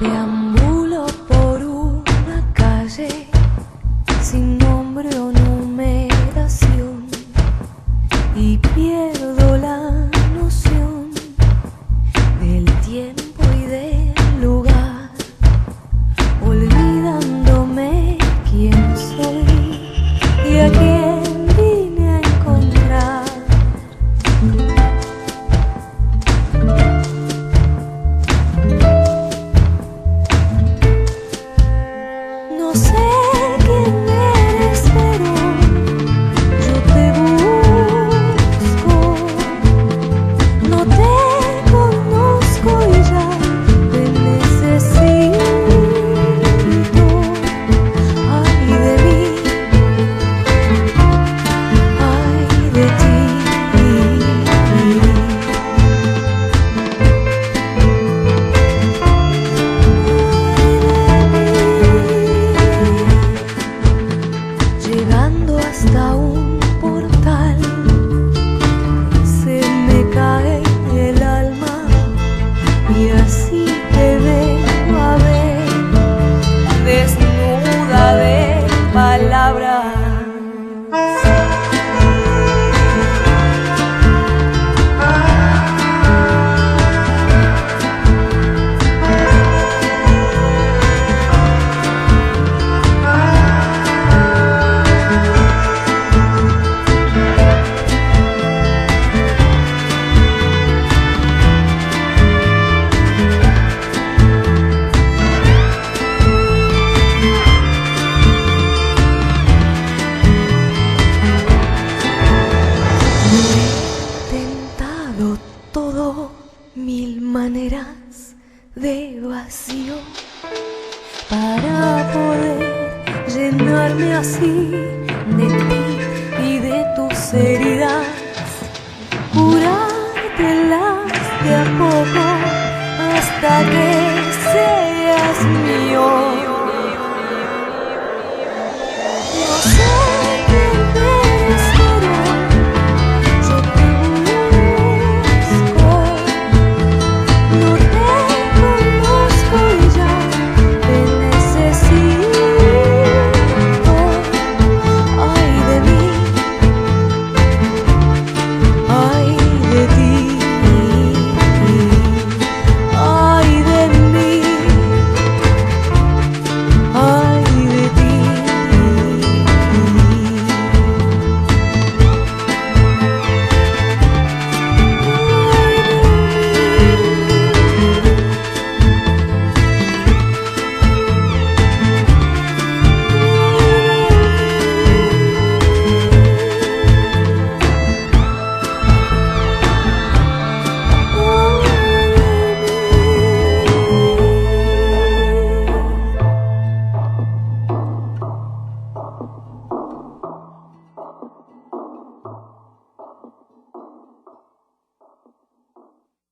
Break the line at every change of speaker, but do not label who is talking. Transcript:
Deambulo por una calle sin Todo mil maneras de vacío para poder llenarme así de ti y de tus heridas, curártelas de a poco hasta que